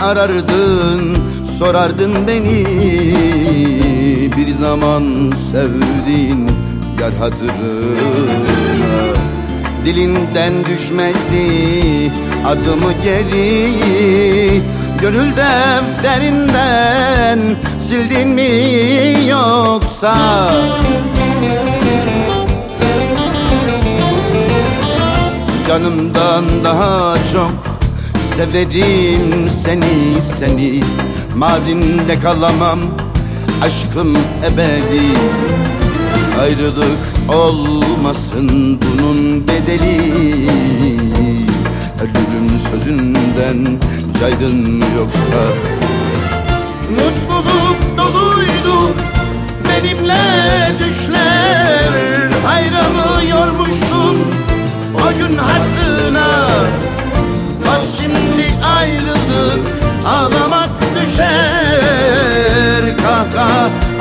arardın sorardın beni. Bir zaman sevdiğin yar hatırına. Dilinden düşmezdi adımı geri. Gönül defterinden sildin mi yoksa? Canımdan daha çok severim seni seni. Mazimde kalamam aşkım ebedi. Ayrılık olmasın bunun bedeli. Ölürüm sözünden caydın yoksa? Mutluluk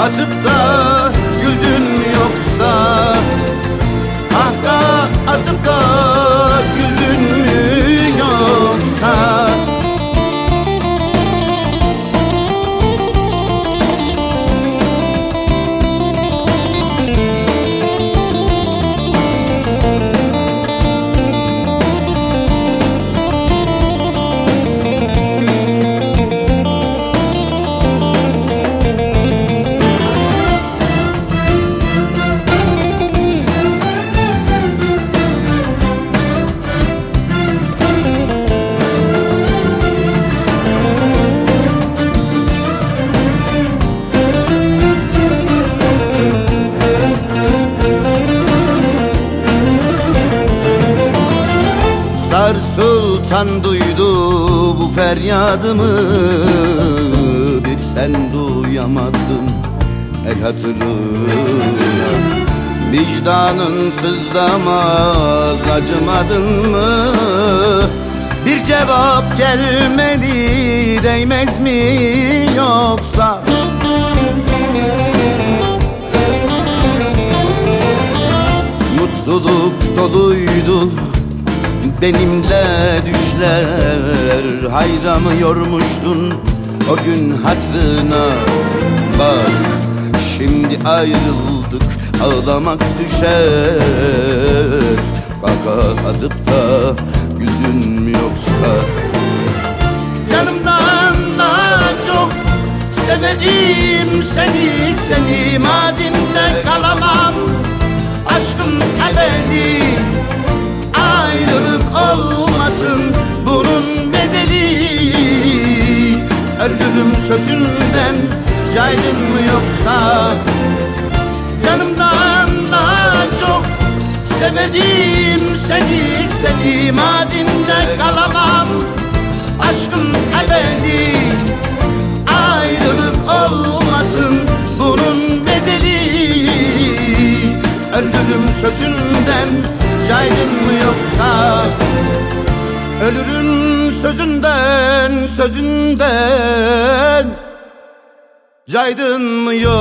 atıp da güldün Sar Sultan duydu bu feryadımı. Bir sen duyamadın el hatırına. Vicdanın sızlamaz acımadın mı? Bir cevap gelmedi değmez mi yoksa? Mutluluk doluydu benimle düşler Hayramı yormuştun o gün hatrına Bak şimdi ayrıldık. Ağlamak düşer. Kaka atıp da güldün mü yoksa? Canımdan daha çok severim seni seni. Mazinde kalamam. Aşkım ebedi sözünden caydın mı yoksa? Canımdan daha çok severim seni seni Mazinde kalamam. Aşkım ebedi Ayrılık olmasın bunun bedeli. Ölürüm sözünden caydın mı yoksa? Ölürüm sözünden sözünden Caydın mı yoksa